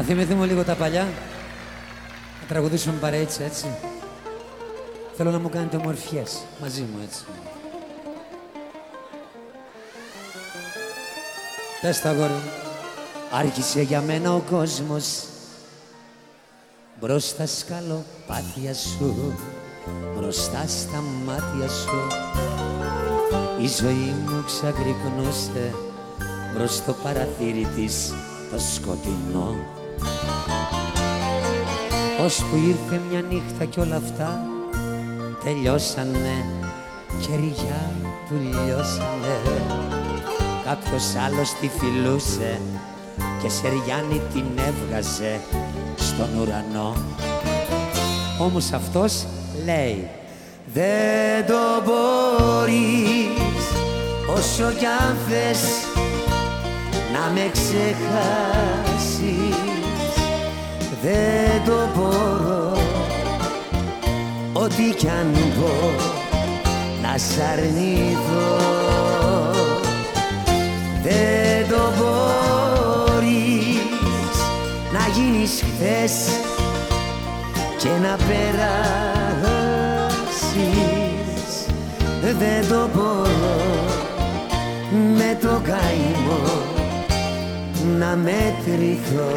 Να θυμηθούμε λίγο τα παλιά. Να τραγουδήσουμε παρέτσι, έτσι. Θέλω να μου κάνετε ομορφιές μαζί μου, έτσι. Πες τα γόρι. Άρχισε για μένα ο κόσμος μπροστά σκαλοπάτια σου μπροστά στα μάτια σου η ζωή μου ξαγρυπνούσε μπρος στο παραθύρι της το σκοτεινό που ήρθε μια νύχτα κι όλα αυτά τελειώσανε. Κεριά που λιώσανε κάποιος άλλος τη φιλούσε και Σεριάννη την έβγαζε στον ουρανό. Όμως αυτός λέει Δεν το μπορείς όσο κι αν θες να με ξεχάσεις Δεν το μπορώ. Ό,τι κι αν πω να σ' αρνηθώ. Δεν το μπορείς να γίνεις χθες και να περάσεις. Δεν το μπορώ με το καημό να μετρηθώ